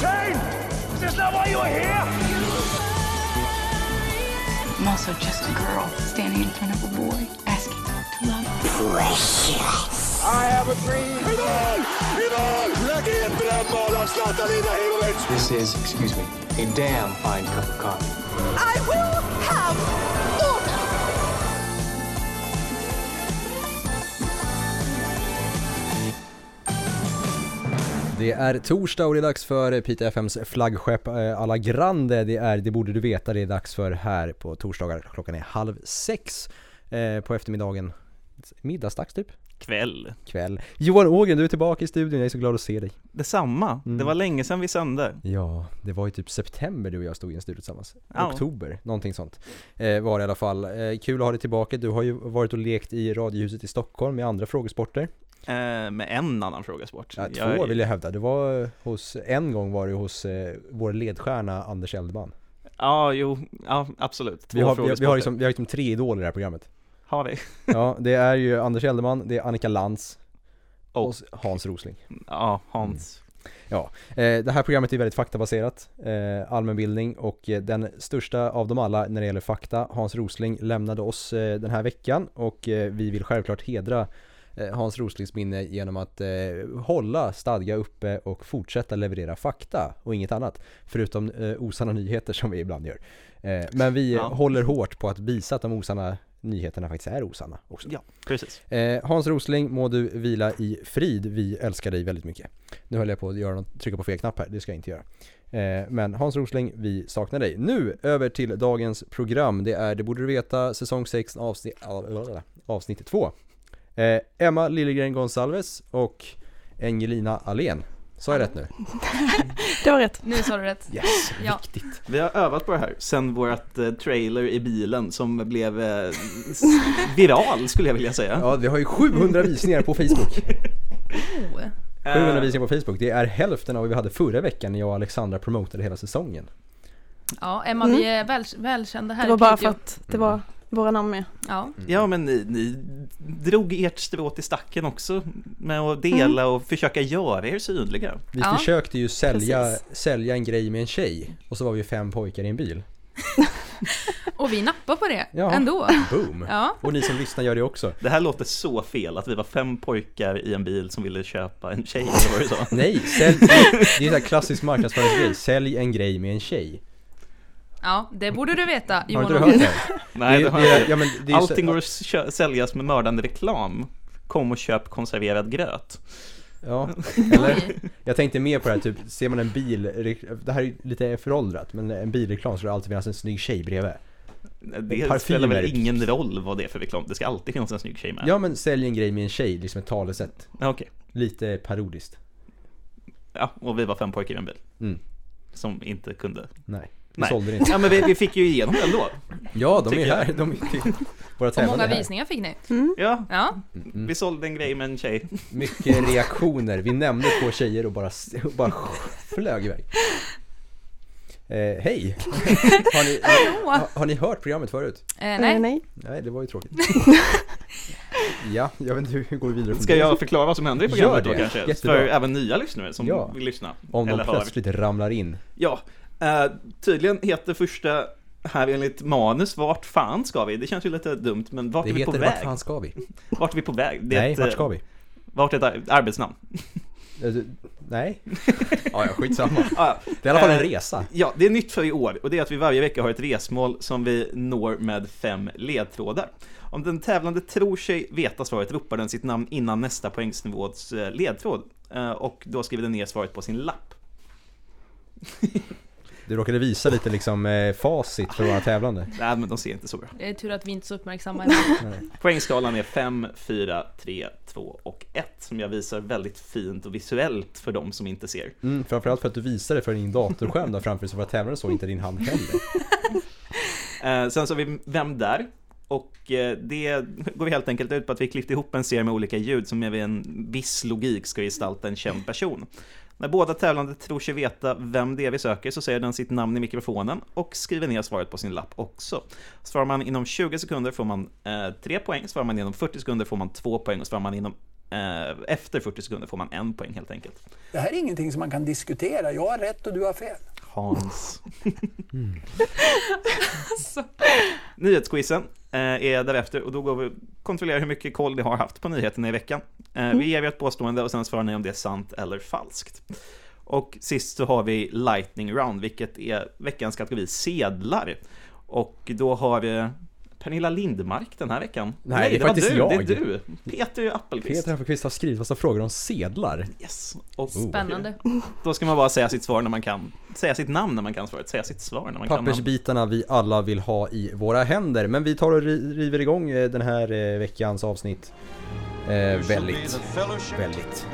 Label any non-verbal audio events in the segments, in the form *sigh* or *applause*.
Kane! Is this not why you were here? I'm also just a girl standing in front of a boy asking to love. Precious. I have a dream. I mål! I mål! Lägg in drömmål av Zlatan Ibrahimovic! This is, excuse me, a damn fine cup of coffee. I will have Det är torsdag och det är dags för Piteå FMs flaggskepp eh, Alla Grande. Det är, det borde du veta, det är dags för här på torsdagar. Klockan är halv sex eh, på eftermiddagen. Middagsdags typ, Kväll. kväll. Johan Ågren, du är tillbaka i studion, jag är så glad att se dig. Detsamma. Mm. Det var länge sedan vi sände. Ja, det var ju typ september du och jag stod i en studio tillsammans. Ja. Oktober, någonting sånt. Eh, var det i alla fall. Eh, kul att ha dig tillbaka. Du har ju varit och lekt i Radiohuset i Stockholm med andra frågesporter. Eh, med en annan frågasport. Ja, två Jag- vill jag hävda. Det var hos, en gång var det hos eh, vår ledstjärna Anders Eldman. Ja, jo, ja absolut. Två Vi har, vi, har- vi, har liksom, vi har liksom tre idoler i det här programmet. Har vi? *laughs* Ja, det är ju Anders Eldeman, det är Annika Lantz och Och, Hans Rosling. ja, Hans. Eh, det här programmet är väldigt faktabaserat, eh, allmänbildning och eh, den största av dem alla när det gäller fakta, Hans Rosling, lämnade oss eh, den här veckan och eh, vi vill självklart hedra Hans Roslings minne genom att eh, hålla stadga uppe och fortsätta leverera fakta och inget annat. Förutom eh, osanna nyheter som vi ibland gör. Eh, men vi Ja. håller hårt på att visa att de osanna nyheterna faktiskt är osanna också. Ja, precis. Eh, Hans Rosling, må du vila i frid. Vi älskar dig väldigt mycket. Nu höll jag på att göra något, trycka på fel knapp här, det ska jag inte göra. Eh, men Hans Rosling, vi saknar dig. Nu över till dagens program. Det är Det borde du veta, säsong 6, avsnitt, avsnitt 2. Eh, Emma Liljegren Gonsalves och Engelina Alén. Sa jag rätt nu? *laughs* Det var rätt. Nu sa du rätt. Yes, Ja. viktigt. Vi har övat på det här sen vårt eh, trailer i bilen som blev eh, *laughs* viral skulle jag vilja säga. Ja, vi har ju 700 visningar på Facebook. Oh. 700 Eh, visningar på Facebook. Det är hälften av vad vi hade förra veckan när jag och Alexandra promotade hela säsongen. Ja, Emma, Mm. vi är väl, välkända här Det var bara för att det var våra namn med. Ja, Ja, men ni, ni drog ert strå till stacken också med att dela och försöka göra er synliga. Vi Ja. försökte ju sälja, Precis. sälja en grej med en tjej och så var vi fem pojkar i en bil. *laughs* och vi nappar på det Ja. ändå. Boom! Ja, Och ni som lyssnar gör det också. Det här låter så fel, att vi var fem pojkar i en bil som ville köpa en tjej, eller vad du sa. Nej, sälj, det är en klassisk marknadsföringsgrej. Sälj en grej med en tjej. Ja, det borde du veta Har Johan du hört *laughs* det? Nej, det jag inte. ja, men det Allting går att säljas med mördande reklam. Kom och köp konserverad gröt. Ja, *laughs* eller? Jag tänkte mer på det här, typ, ser man en bil, det här är lite föråldrat, men en bilreklam så ska det alltid finnas en snygg tjej bredvid. Det Parfymer. spelar väl ingen roll vad det är för reklam, det ska alltid finnas en snygg tjej med. Ja men sälj en grej med en tjej, liksom ett talesätt. Okej, Lite parodiskt. ja, och vi var fem pojkar i en bil. Mm. Som inte kunde. Nej, vi Nej. sålde det inte. Ja men vi, vi fick ju igenom det ändå. Ja, de är Tycker jag. här. De är, våra Och tävlande många är här. visningar fick ni. Ja, Ja, Mm. vi sålde en grej med en tjej. Mycket reaktioner. Vi nämnde två tjejer och bara, och bara flög iväg. Eh, hej! Har ni, *laughs* har, har ni hört programmet förut? eh, Eh, nej. nej. Nej, det var ju tråkigt. *laughs* ja, jag vet inte hur går vi vidare från Ska det? jag förklara vad som händer i programmet Gör då det. kanske? Jättebra. För även nya lyssnare som Ja. vill lyssna. Om de eller hör. plötsligt ramlar in. Ja, eh, tydligen heter första här enligt manus Vart fan ska vi? Det känns ju lite dumt, men vart Det är vi på heter väg? Vart fan ska vi? *laughs* Vart är vi på väg? Det Nej, ett, vart eh, ska vi? Vart är ett ar- arbetsnamn? *laughs* Eh, Nej? *laughs* Ja, ja, skitsamma. Det är i alla fall en resa. Ja, det är nytt för i år och det är att vi varje vecka har ett resmål som vi når med fem ledtrådar. Om den tävlande tror sig veta svaret ropar den sitt namn innan nästa poängsnivås ledtråd och då skriver den ner svaret på sin lapp. Du råkade visa lite liksom eh, facit för våra tävlande. Nej, men de ser inte så bra. Det är tur att vi inte är så uppmärksamma. *laughs* Poängskalan är 5, 4, 3, 2 och 1 som jag visar väldigt fint och visuellt för de som inte ser. Mm, framförallt för att du visade för din datorskärm där framför så våra tävlande såg inte din hand heller. *laughs* Eh, sen så har vi Vem där? Och eh, det går vi helt enkelt ut på att vi klippt ihop en serie med olika ljud som med en viss logik ska gestalta en känd person. När båda tävlande tror sig veta vem det är vi söker så säger den sitt namn i mikrofonen och skriver ner svaret på sin lapp också. Svarar man inom 20 sekunder får man eh, 3 poäng, svarar man inom 40 sekunder får man 2 poäng och svarar man inom Eh, Efter 40 sekunder får man en poäng helt enkelt. Det här är ingenting som man kan diskutera. Jag har rätt och du har fel. Hans. Nyhetsquizen eh, är därefter och då går vi och kontrollerar hur mycket koll ni har haft på nyheterna i veckan. Eh, Vi ger er ett påstående och sen svarar ni om det är sant eller falskt. Och sist så har vi Lightning Round, vilket är veckans kategori sedlar. Och då har vi Pernilla Lindmark den här veckan. Nej, det är var faktiskt du, jag. Det är du. Peter Appelqvist. Peter Appelqvist har skrivit massa frågor om sedlar. Yes. Och Spännande. då ska man bara säga sitt svar när man kan. Säga sitt namn när man kan svaret. Säga sitt svar när man kan. Pappersbitarna vi alla vill ha i våra händer. Men vi tar och ri- river igång eh, den här eh, veckans avsnitt. Eh, väldigt, väldigt.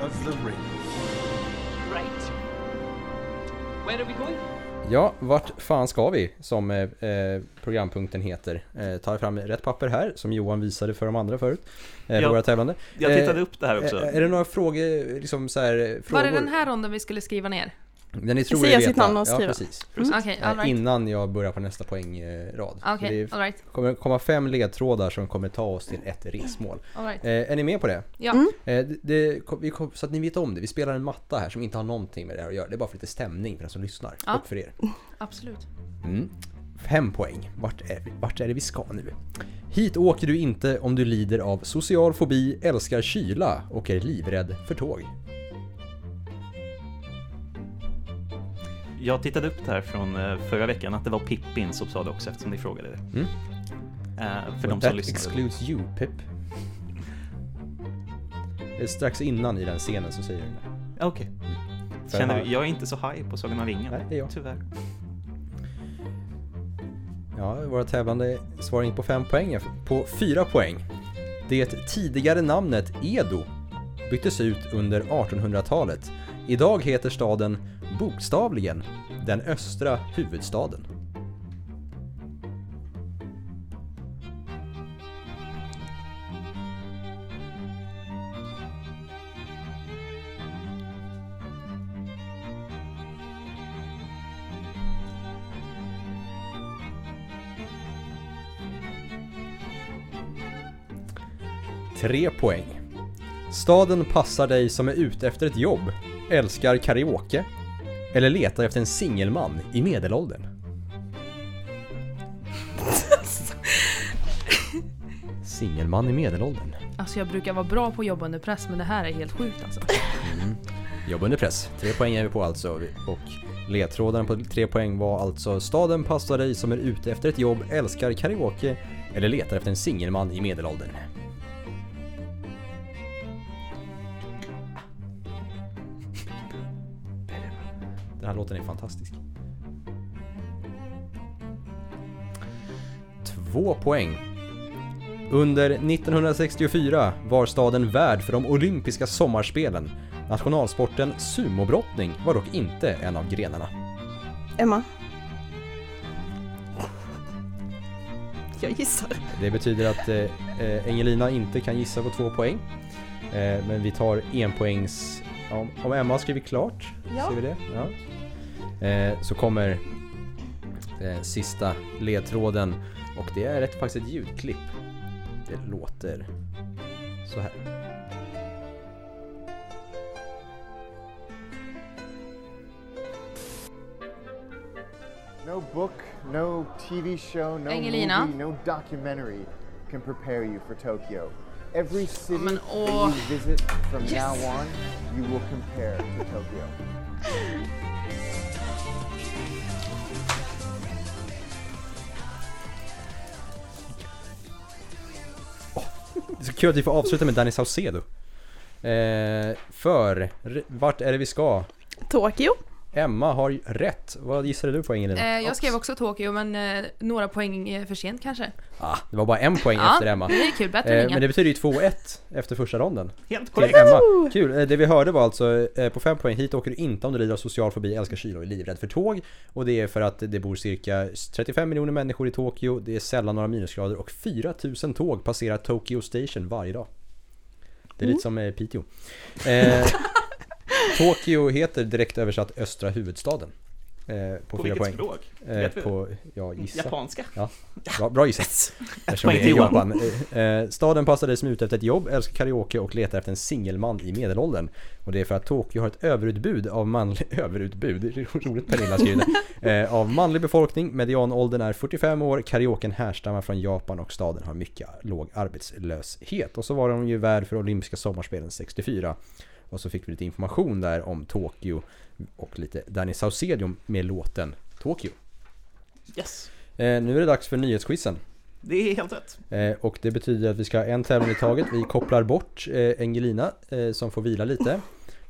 Ja, vart fan ska vi? Som eh, eh, programpunkten heter. Eh, tar fram rätt papper här, som Johan visade för de andra förut. Eh, Ja, våra tävlande. Jag tittade Eh, upp det här också. eh, Är det några frågor, liksom så här, Var frågor? det den här ronden vi skulle skriva ner? Den ni tror Säga er sitt namn och Ja, skriva. precis. Mm. Eh, all right. Innan jag börjar på nästa poängrad. Okej, det all right. kommer komma fem ledtrådar som kommer ta oss till ett resmål. All right. Eh, är ni med på det? Ja. Mm. Eh, det, det så att ni vet om det, vi spelar en matta här som inte har någonting med det här att göra. Det är bara för lite stämning för den som lyssnar. Ja. Och för er. Absolut. Mm. Fem poäng. Vart är, vi, vart är det vi ska nu? Hit åker du inte om du lider av social fobi, älskar kyla och är livrädd för tåg. Jag tittade upp det här från eh, förra veckan, att det var Pippin som sa det också eftersom ni frågade det. Mm. Eh, för de But som that lyssnade. excludes you, Pip. Det är strax innan i den scenen så säger den det. Okej. Känner, här- jag är inte så high på Sagan om ringen. Nej, det är jag. Tyvärr. Ja, våra tävlande svarar in på fem poäng. På fyra poäng. Det tidigare namnet Edo byttes ut under 1800-talet. Idag heter staden bokstavligen den östra huvudstaden. Tre poäng. Staden passar dig som är ute efter ett jobb, älskar karaoke eller letar efter en singelman i medelåldern. *laughs* Singelman i medelåldern. Alltså jag brukar vara bra på att jobba under press men det här är helt sjukt alltså. Jobb under press. Tre poäng är vi på alltså. Och ledtrådarna på tre poäng var alltså Staden passar dig som är ute efter ett jobb, älskar karaoke eller letar efter en singelman i medelåldern. Den här låten är fantastisk. Två poäng. Under 1964 var staden värd för de olympiska sommarspelen. Nationalsporten sumobrottning var dock inte en av grenarna. Emma. Jag gissar. Det betyder att eh, eh, Engelina inte kan gissa på två poäng. Eh, men vi tar en poängs... Om, om Emma har skrivit klart, Ja. ser vi det? Ja. Eh, så kommer eh, sista ledtråden och det är ett, faktiskt ett ljudklipp. Det låter så här. No book, no TV show, no Angelina. movie, no documentary can prepare you for Tokyo. Every city men that you visit from Yes. now on, you will compare to Tokyo. Det är så kul att vi får avsluta med Danny Saucedo. Eh, för, r- vart är det vi ska? Tokyo. Emma har rätt. Vad gissade du på Engelina? Eh, jag skrev också Tokyo men eh, några poäng eh, för sent kanske. Ah, det var bara en poäng efter Emma. det är kul, bättre än Eh, inga. men det betyder ju 2-1 efter första ronden. Helt Till korrekt. Emma. Kul, Eh, det vi hörde var alltså eh, på fem poäng, hit åker du inte om du lider av social fobi, älskar kyla och är livrädd för tåg. Och det är för att det bor cirka 35 miljoner människor i Tokyo, det är sällan några minusgrader och 4000 tåg passerar Tokyo Station varje dag. Det är lite som eh, Piteå. *laughs* Tokyo heter direkt översatt östra huvudstaden. Eh, på, På vilket poäng. språk? Eh, Vet på, ja gissa. Japanska? Ja, bra, bra gissat. Eftersom det är. Japan. Eh, eh, staden passar dig som ute efter ett jobb, älskar karaoke och letar efter en singelman i medelåldern. Och det är för att Tokyo har ett överutbud av manlig, *laughs* överutbud, det är roligt Pernilla skriver eh, Av manlig befolkning, medianåldern är 45 år, karaoken härstammar från Japan och staden har mycket låg arbetslöshet. Och så var de ju värd för olympiska sommarspelen 64. Och så fick vi lite information där om Tokyo och lite Danny Saucedo med låten Tokyo. Yes. Eh, nu är det dags för nyhetsquizen. Det är helt rätt. Eh, och det betyder att vi ska ha en tävling i taget. Vi kopplar bort eh, Engelina eh, som får vila lite.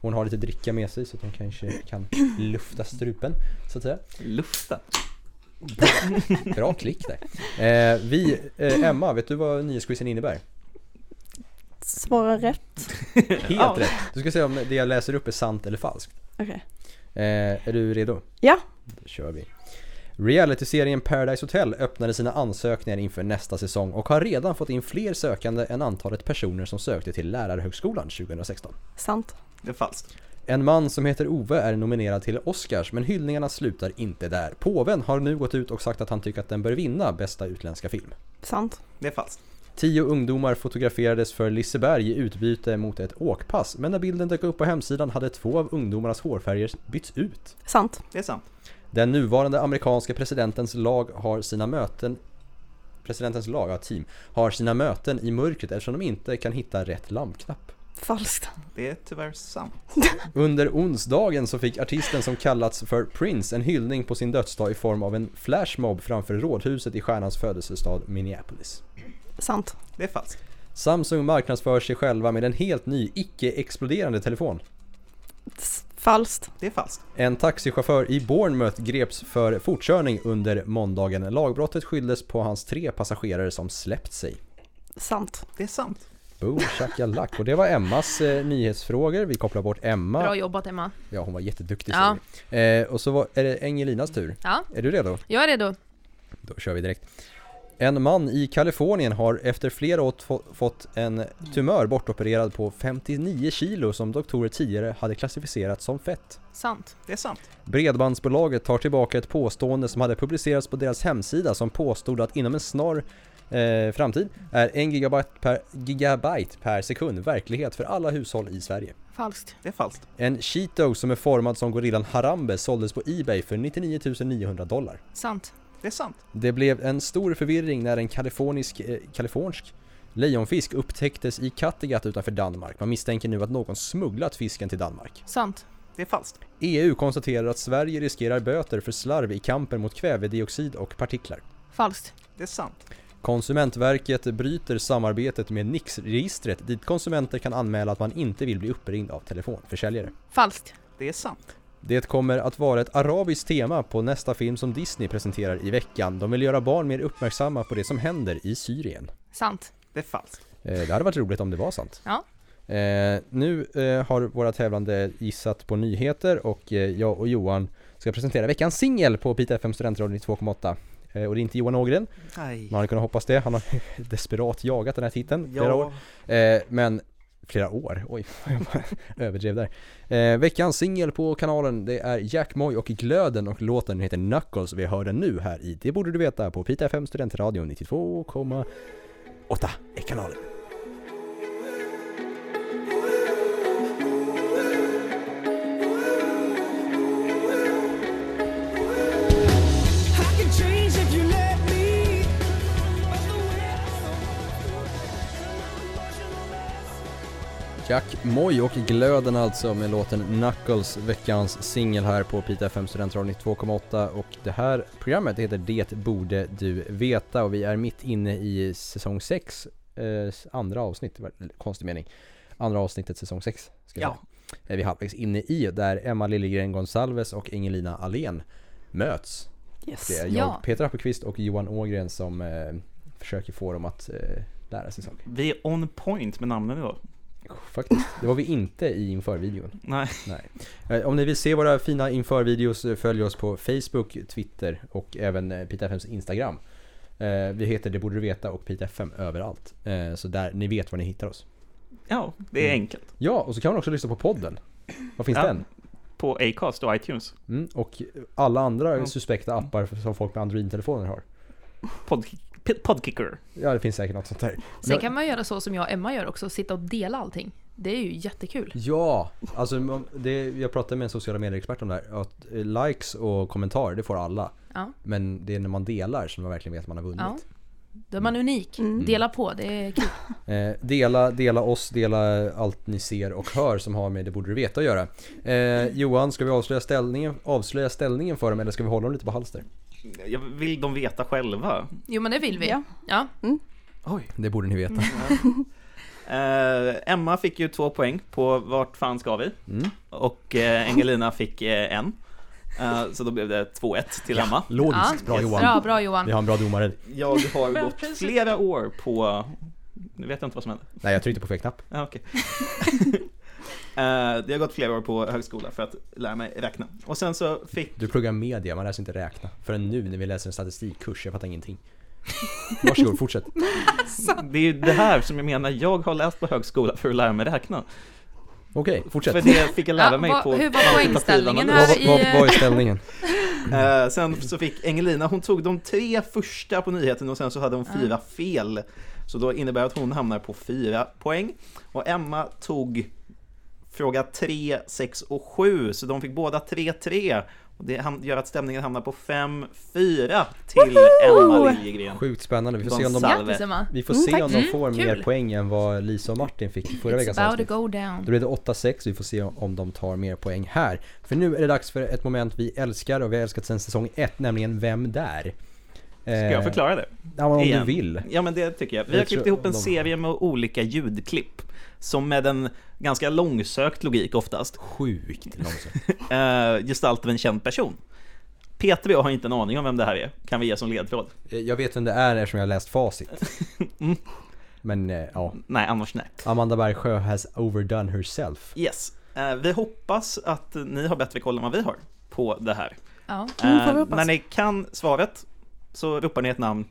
Hon har lite dricka med sig så att hon kanske kan lufta strupen så att säga. Lufta. Bra klick där. Eh, vi, eh, Emma, vet du vad nyhetsquizen innebär? Svara rätt. *laughs* Helt Ja. rätt. Du ska se om det jag läser upp är sant eller falskt. Okej. Eh, är du redo? Ja. Då kör vi. Realityserien Paradise Hotel öppnade sina ansökningar inför nästa säsong och har redan fått in fler sökande än antalet personer som sökte till Lärarhögskolan 2016. Sant. Det är falskt. En man som heter Ove är nominerad till Oscars men hyllningarna slutar inte där. Påven har nu gått ut och sagt att han tycker att den bör vinna bästa utländska film. Sant. Det är falskt. Tio ungdomar fotograferades för Liseberg i utbyte mot ett åkpass men när bilden dök upp på hemsidan hade två av ungdomarnas hårfärger bytts ut. Sant. Det är sant. Den nuvarande amerikanska presidentens lag har sina möten Presidentens lag, ja team, har sina möten i mörkret eftersom de inte kan hitta rätt lampknapp. Falskt. Det är tyvärr sant. *laughs* Under onsdagen så fick artisten som kallats för Prince en hyllning på sin dödsdag i form av en flashmob framför rådhuset i stjärnans födelsestad Minneapolis. Sant. Det är falskt. Samsung marknadsför sig själva med en helt ny icke-exploderande telefon. Falskt. Det är falskt. En taxichaufför i Bournemouth greps för fortkörning under måndagen. Lagbrottet skylldes på hans tre passagerare som släppt sig. Sant. Det är sant. Boom shakalak. Och det var Emmas eh, nyhetsfrågor. Vi kopplar bort Emma. Bra jobbat Emma. Ja, hon var jätteduktig Ja. Eh, och så var, är det Engelinas tur. Ja, Är du redo? jag är redo. Då kör vi direkt. En man i Kalifornien har efter flera år få- fått en tumör bortopererad på 59 kilo som doktorer tidigare hade klassificerat som fett. Sant. Det är sant. Bredbandsbolaget tar tillbaka ett påstående som hade publicerats på deras hemsida som påstod att inom en snar eh, framtid är en gigabyte per, gigabyte per sekund verklighet för alla hushåll i Sverige. Falskt. Det är falskt. En Cheeto som är formad som gorillan Harambe såldes på Ebay för 99 900 dollar. Sant. Det är sant. Det blev en stor förvirring när en kalifornisk, eh, kalifornisk lejonfisk upptäcktes i Kattegatt utanför Danmark. Man misstänker nu att någon smugglat fisken till Danmark. Sant. Det är falskt. EU konstaterar att Sverige riskerar böter för slarv i kampen mot kvävedioxid och partiklar. Falskt. Det är sant. Konsumentverket bryter samarbetet med Nix-registret dit konsumenter kan anmäla att man inte vill bli uppringd av telefonförsäljare. Falskt. Det är sant. Det kommer att vara ett arabiskt tema på nästa film som Disney presenterar i veckan. De vill göra barn mer uppmärksamma på det som händer i Syrien. Sant. Det är falskt. Eh, Det hade varit roligt om det var sant. Ja. Eh, nu eh, har våra tävlande gissat på nyheter och jag och Johan ska presentera veckans singel på Pita FM Studentradio 92,8. Eh, och det är inte Johan Ågren, Nej. man hade kunnat hoppas det. Han har *laughs* desperat jagat den här titeln flera Ja. år. Eh, men flera år, oj, *laughs* jag överdrev där. Eh, veckans singel på kanalen det är Jack Moy och Glöden och låten heter Knuckles. Vi hör den nu här i Det borde du veta på Pita FM Studentradio 92,8 är kanalen. Jack Moy och Glöden alltså med låten Knuckles, veckans singel här på Pita FM Studentradio 92,8 och det här programmet heter Det borde du veta och vi är mitt inne i säsong 6, eh, andra avsnitt, konstig mening, andra avsnittet säsong 6 ska jag Ja. säga. Är vi halvvägs inne i där Emma Liljegren Gonsalves och Ingelina Alén möts. Yes. Det är jag, Ja. Peter Appelqvist och Johan Ågren som eh, försöker få dem att eh, lära sig saker. Vi är on point med namnen idag. Faktiskt, det var vi inte i införvideon. Nej. Nej. Eh, Om ni vill se våra fina införvideos, eh, följ oss på Facebook, Twitter och även eh, Pita FMs Instagram. Vi heter Det borde du veta och Pita FM överallt. Så där, ni vet var ni hittar oss. Ja, det är Mm. enkelt. Ja, och så kan man också lyssna på podden. Var finns Ja. den? på Acast och iTunes. Mm, och alla andra suspekta appar som folk med Android-telefoner har. Pod, podkicker. Ja, det finns säkert något sånt där. Sen kan man göra så som jag och Emma gör också, sitta och dela allting. Det är ju jättekul. Ja, alltså det, jag pratade med en sociala medier-expert om det här. Att eh, likes och kommentarer, det får alla. Ja. Men det är när man delar som man verkligen vet att man har vunnit. Ja. Då är man unik. Mm. Dela på, det är kul. *laughs* Eh, dela, dela oss, dela allt ni ser och hör som har med Det borde du veta att göra. Eh, Johan, ska vi avslöja ställningen, avslöja ställningen för dem eller ska vi hålla dem lite på halster? Jag vill de veta själva? Jo men det vill vi. Ja. Ja. Oj. Det borde ni veta. *laughs* Eh, Emma fick ju två poäng på Vart fan ska vi? Mm. Och eh, Engelina fick eh, en. Så då blev det 2-1 till Emma. Logiskt, bra Yes. Johan. Bra, bra Johan. Vi har en bra domare. Jag har gått precis. flera år på... Nu vet jag inte vad som hände. Nej, jag tryckte på fel knapp. Ja, okej. *laughs* Eh, jag har gått flera år på högskola för att lära mig räkna. Och sen så fick... Du pluggar media, man lär sig inte räkna. Förrän nu när vi läser en statistikkurs, jag fattar ingenting. Varsågod, fortsätt. Det är ju det här som jag menar, jag har läst på högskola för att lära mig räkna. Okej, fortsätt. För det fick jag lära Ja, mig vad- på hur var poängställningen här analys. Vad, vad, vad är ställningen? *laughs* Eh, sen så fick Engelina, hon tog de tre första på nyheten och sen så hade hon fyra fel. Så då innebär det att hon hamnar på fyra poäng. Och Emma tog fråga 3, 6 och 7, så de fick båda 3-3. Och det gör att stämningen hamnar på 5-4 till Emma Liljegren. Sjukt spännande. Vi får se om de, vi får Mm, se om de Mm, får mer kul. poäng än vad Lisa och Martin fick i förra veckans avsnitt. down. Då blev det 8-6, vi får se om de tar mer poäng här. För nu är det dags för ett moment vi älskar och vi har älskat sedan säsong 1, nämligen Vem där? Ska jag förklara det? Ja, om Igen. du vill. Ja men det tycker jag. Vi Jag har klippt ihop en de- serie med olika ljudklipp. Som med en ganska långsökt logik oftast Sjukt långsamt. *laughs* eh, gestaltar en känd person. Peter och jag har inte en aning om vem det här är, kan vi ge som ledtråd. Eh, Jag vet vem det är eftersom jag har läst facit. *laughs* Mm. Men eh, ja, Nej, annars nej. Amanda Bergsjö has overdone herself. Yes. Eh, vi hoppas att ni har bättre koll än vad vi har på det här. Ja. Mm, får vi Eh, hoppas. när ni kan svaret så ropar ni ett namn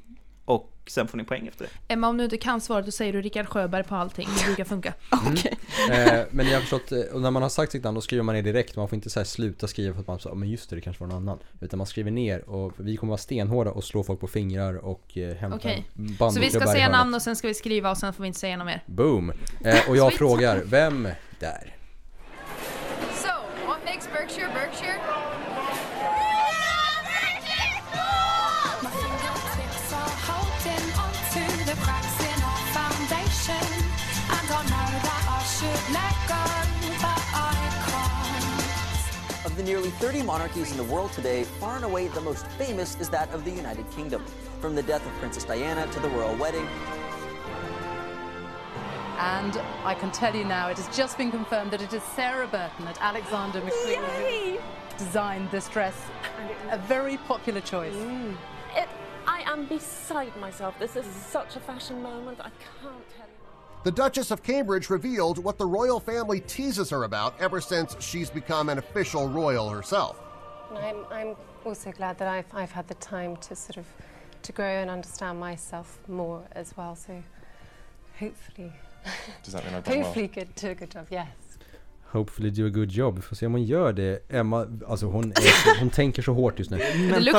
och sen får ni poäng efter det. Emma om du inte kan svaret då säger du Rickard Sjöberg på allting. Det brukar funka. *laughs* Okej. Eh, men jag har förstått, eh, och när man har sagt sitt namn då skriver man ner direkt. Man får inte så här sluta skriva för att man sa, men just det, det kanske var någon annan. Utan man skriver ner och vi kommer vara stenhårda och slå folk på fingrar och eh, hämta Okej. bandklubbar Så vi ska säga namn och sen ska vi skriva och sen får vi inte säga något mer. Boom! Eh, och jag frågar, vem där? So, what makes Berkshire Berkshire? The nearly 30 monarchies in the world today, far and away the most famous is that of the United Kingdom. From the death of Princess Diana to the royal wedding, And I can tell you now, it has just been confirmed that it is Sarah Burton at Alexander McQueen who designed this dress. A very popular choice. Mm. It, I am beside myself. This is such a fashion moment. I can't tell you. The Duchess of Cambridge revealed what the royal family teases her about ever since she's become an official royal herself. I'm, I'm also glad that I've, I've had the time to sort of to grow and understand myself more as well. So hopefully, Does that mean I've done well? hopefully good, do a good job. Yes. Hopefully do a good job. Vi får se om hon gör det. Emma, alltså hon, är, hon tänker så hårt just nu.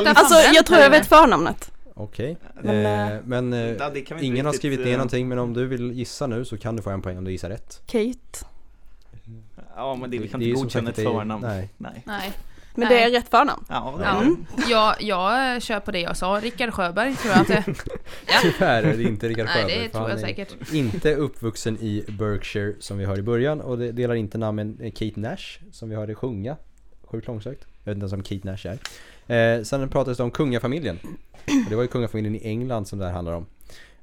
Alltså jag tror jag vet förnamnet. Okej, Men, eh, eh, men eh, Ja, det inte ingen har skrivit ner eh, någonting men om du vill gissa nu så kan du få en poäng om du gissar rätt. Kate. Ja men det, vi kan Det inte godkänna ett det förnamn. nej. nej. Nej. Men Nej. det är rätt förnamn. Ja, det Ja. är det. Jag, jag eh, kör på det jag sa. Rickard Sjöberg tror jag att det *laughs* ja. Tyvärr är det inte Rickard Nej, Sjöberg. det för tror jag säkert. Inte uppvuxen i Berkshire som vi hör i början och det delar inte namn med Kate Nash som vi hörde sjunga. Sjukt långsökt. Jag vet inte ens om Kate Nash är. Eh, sen pratades det om kungafamiljen. Och det var ju kungafamiljen i England som det här handlar om.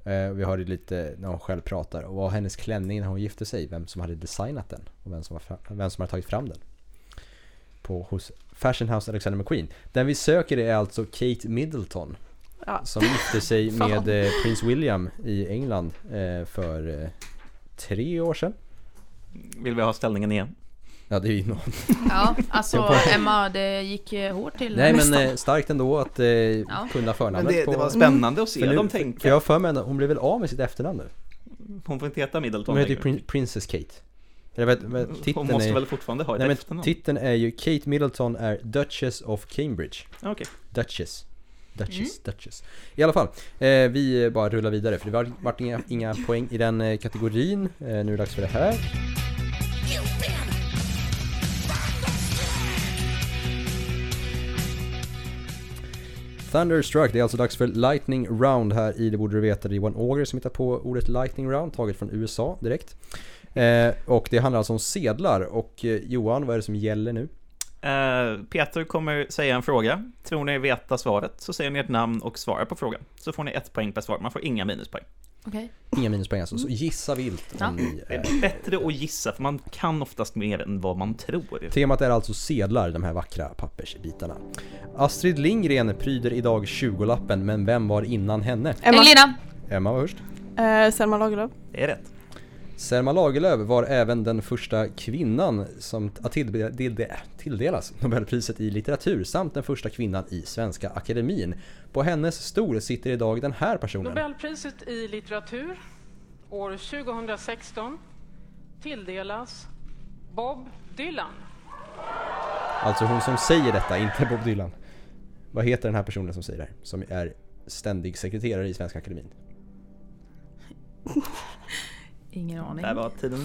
Eh, vi hörde lite när hon själv pratar och vad hennes klänning när hon gifte sig, vem som hade designat den och vem som, var fra- vem som hade tagit fram den. På, hos Fashion House Alexander McQueen. Den vi söker är alltså Kate Middleton. Ja. Som gifte sig *laughs* med eh, prins William i England eh, för eh, tre år sedan. Vill vi ha ställningen igen? Ja det är ju någon. Ja, alltså Emma, det gick eh, hårt till Nej men nästan. eh, starkt ändå att eh, kunna förnamnet Men det- på... det var spännande att se För nu- dem tänka. För jag har för mig att hon blev väl av med sitt efternamn nu? Hon får inte heta Middleton Hon heter ju Princess Kate. Eller vet, vet, titeln Hon måste är, väl fortfarande ha ett nej, men efternamn? Titeln är ju Kate Middleton är Duchess of Cambridge. Okej. Duchess. Duchess, Mm. Duchess. I alla fall, eh, vi bara rullar vidare för det var, vart inga, inga poäng i den eh, kategorin. Eh, nu är det dags för det här. Thunderstruck, det är alltså dags för Lightning Round här i Det borde du veta. Det är Johan Åger som hittar på ordet Lightning Round, taget från USA direkt. Eh, och det handlar alltså om sedlar och eh, Johan, vad är det som gäller nu? Eh, Peter kommer säga en fråga. Tror ni veta svaret så säger ni ett namn och svarar på frågan. Så får ni ett poäng per svar. Man får inga minuspoäng. Okej. Inga minuspoäng alltså, så gissa vilt Ja. ni Det är bättre att gissa, för man kan oftast mer än vad man tror. Temat är alltså sedlar, de här vackra pappersbitarna. Astrid Lindgren pryder idag 20-lappen, men vem var innan henne? Emma. Engelina. Emma var först. Eh, Selma Lagerlöf. Det är rätt. Selma Lagerlöf var även den första kvinnan som att tillde- tillde- tilldelas Nobelpriset i litteratur samt den första kvinnan i Svenska Akademin. På hennes stol sitter idag den här personen. Nobelpriset i litteratur år 2016 tilldelas Bob Dylan. Alltså hon som säger detta, inte Bob Dylan. Vad heter den här personen som säger det här? Som är ständig sekreterare i Svenska Akademin. *laughs* Ingen aning. Där var tiden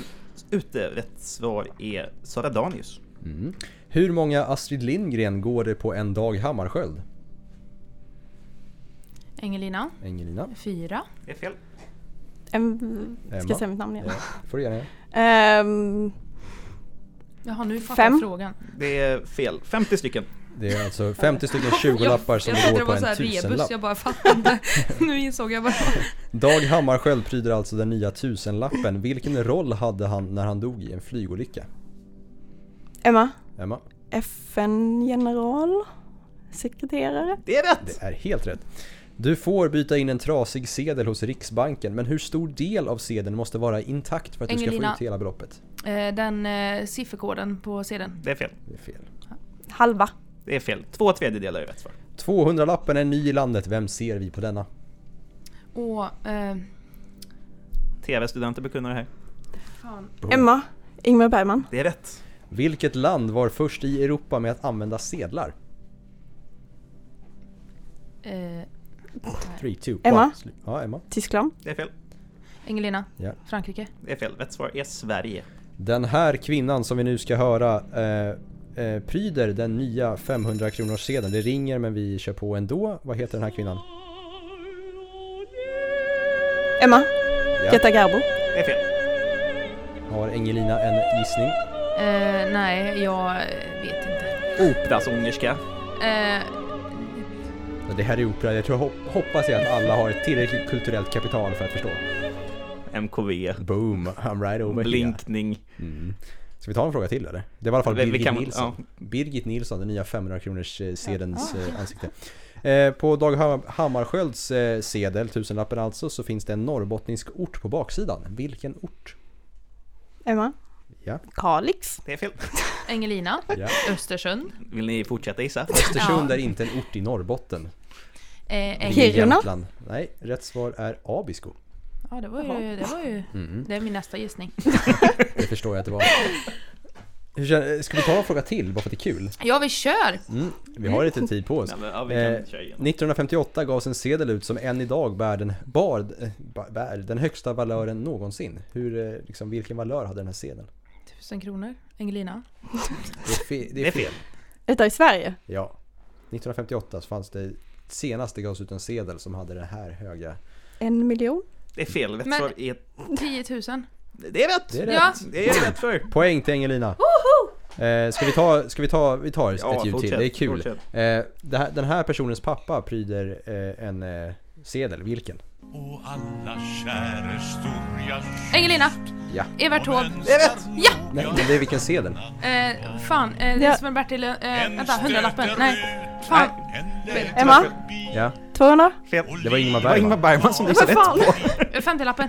ute. Rätt svar är Sara Danius. Mm. Hur många Astrid Lindgren går det på en dag Hammarskjöld? Engelina. Engelina. Fyra. Det är fel. Em, ska jag säga mitt namn igen? Ja, får du gärna göra. Ehm, Jaha, nu fattar Fem. jag frågan. Det är fel. 50 stycken. Det är alltså 50 stycken *laughs* 20-lappar som jag trodde går det på var så en här rebus, tusenlapp. jag bara fattade inte. *laughs* Nu insåg jag bara. Dag Hammarskjöld pryder alltså den nya tusenlappen. Vilken roll hade han när han dog i en flygolycka? Emma. Emma? FN-general. Sekreterare. Det är rätt! Det är helt rätt. Du får byta in en trasig sedel hos Riksbanken, men hur stor del av sedeln måste vara intakt för att du ska få Engelina. ut hela beloppet? Eh, Den eh, sifferkoden på sedeln. Det är fel. Det är fel. Halva. Det är fel. Två tredjedelar är rätt svar. 200-lappen är ny i landet, vem ser vi på denna? Och... Eh, TV-studenter bör kunna det här. fan. Emma. Ingmar Bergman. Det är rätt. Vilket land var först i Europa med att använda sedlar? Eh, 3, 2, 1. Emma. Ja, Emma. Tyskland. Det är fel. Engelina. Ja. Frankrike. Det är fel. Rätt svar är Sverige. Den här kvinnan som vi nu ska höra eh, eh, pryder den nya 500 kronors sedeln. Det ringer men vi kör på ändå. Vad heter den här kvinnan? Emma. Ja. Greta Garbo. Det är fel. Har Engelina en gissning? Eh, nej, jag vet inte. Operasångerska. Eh, Det här är opera. Jag tror, hop- hoppas jag att alla har ett tillräckligt kulturellt kapital för att förstå. MKV. Boom, I'm right over here. Blinkning. Mm. Ska vi ta en fråga till eller? Det var i alla fall Birgit kan- Nilsson. ja. Birgit Nilsson, den nya 500 kronors eh, sedelns *laughs* eh, ansikte. Eh, på Dag Ham- Hammarskjölds sedel, tusenlappen alltså, så finns det en norrbottnisk ort på baksidan. Vilken ort? Emma. Ja. Kalix. Det är fel. *laughs* Engelina. Ja. Östersund. Vill ni fortsätta gissa? Östersund Ja. är inte en ort i Norrbotten. Eh. Kiruna. Nej, rätt svar är Abisko. Ja, det var ju... Det, var ju Mm. det är min nästa gissning. *laughs* Det förstår jag att det var. Hur ska vi ta en fråga till bara för att det är kul? Ja, vi kör! Mm, vi har lite tid på oss. Ja, men, ja, vi kan Eh, köra igen. 1958 gavs en sedel ut som än idag bär den, bar, eh, bär den högsta valören någonsin. Hur, eh, liksom, vilken valör hade den här sedeln? Tusen kronor. Engelina. Det är, fe, det Det är fel. Detta är Sverige. Ja. 1958 så fanns det senast det gavs ut en sedel som hade den här höga. En miljon. Det är fel. Rätt Men- svar är... 10 000. Det är rätt! Det är Ja. rätt. Det är rätt för. Poäng till Engelina. Eh, ska vi ta, ska vi ta, vi tar Ja, ett ljud till, fortsätt, det är kul. fortsätt. Eh, det här, den här personens pappa pryder eh, en eh, sedel, vilken? Och alla kärestor jag Engelina. Ja. Evert Taube. Det är rätt! Ja! Nej, men det är vilken sedel? Eh, fan, eh, det är Ja. som en Bertil... Eh, vänta, hundralappen. Nej. Fan. Emma. Ja, 200. Fel. det var Ingmar Det var Ingmar Bergman. Bergman som fan? rätt på. Eh, Femtiolappen.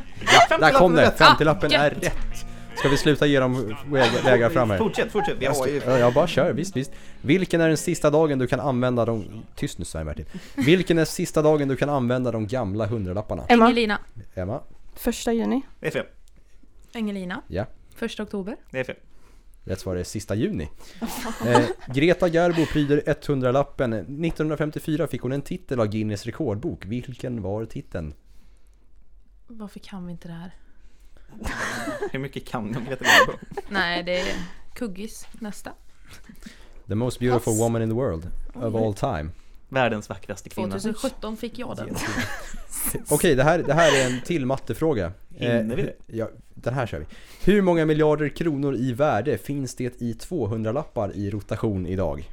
Där kom det! 50-lappen Ah, är rätt! Ska vi sluta ge dem vägar, vägar fram här? Fortsätt, fortsätt. Vi har ju... Ja, jag bara kör, visst, visst. Vilken är den sista dagen du kan använda de... Tyst nu Sven Bertil. Vilken är sista dagen du kan använda de gamla hundralapparna? Emma. Engelina. Emma? Första juni. Det är fel. Engelina. Ja. Första oktober. Det är fel. Rätt svar är sista juni. Eh, Greta Garbo pryder 100-lappen. 1954 fick hon en titel av Guinness rekordbok. Vilken var titeln? Varför kan vi inte det här? *laughs* Hur mycket kan de Greta Garbo? Nej, det är kuggis. Nästa. The most beautiful Pass. woman in the world of all time. Världens vackraste kvinna. 2017 fick jag den. Okej, det, här, det här är en till mattefråga. Hinner vi det? ja, den här kör vi. Hur många miljarder kronor i värde finns det i 200-lappar i rotation idag?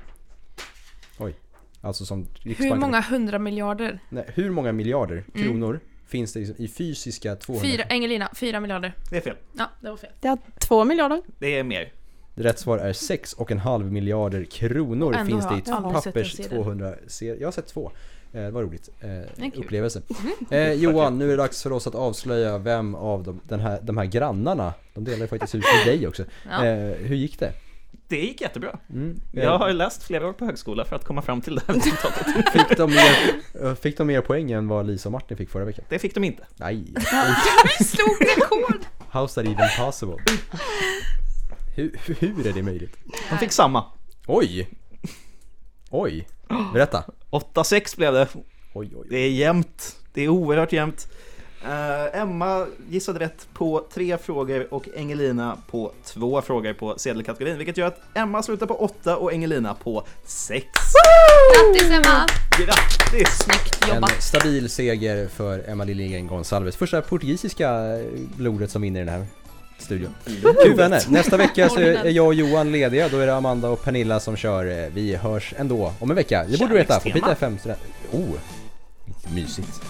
Oj. Alltså som Hur Riksbanken- många hundra miljarder? Nej, hur många miljarder Mm. kronor finns det liksom i fysiska 200? Fyra, Engelina, fyra miljarder. Det är fel. Ja, det var fel. Det är två miljarder. Det är mer. Rätt svar är 6,5 miljarder kronor ändå finns har det i jag aldrig sett en pappers sedel. 200 serier. Jag har sett två. Eh, Det var roligt. Eh, upplevelse. *laughs* Eh, Johan, nu är det dags för oss att avslöja vem av de, den här, de här grannarna, de delar ju faktiskt hus med dig också. Ja. Eh, hur gick det? Det gick jättebra. Mm. Jag har läst flera år på högskola för att komma fram till det här resultatet. *laughs* Fick de, mer, eh, fick de mer poäng än vad Lisa och Martin fick förra veckan? Det fick de inte. Nej. *laughs* Vi slog rekord! How's that even possible? Hur, hur är det möjligt? De fick samma. Oj! Oj! Berätta. 8-6 blev det. Oj, oj. Det är jämnt. Det är oerhört jämnt. Eh, Emma gissade rätt på tre frågor och Engelina på två frågor på sedelkategorin, vilket gör att Emma slutar på åtta och Engelina på sex. Grattis Emma! Grattis! Snyggt En jobbat. stabil seger för Emma Liljegren Gonçalves. Första portugisiska blodet som vinner den här studion. Kul vänner! Nästa vecka så är jag och Johan lediga, då är det Amanda och Pernilla som kör. Vi hörs ändå om en vecka. Det borde du veta på. Pita FM. Oh, mysigt.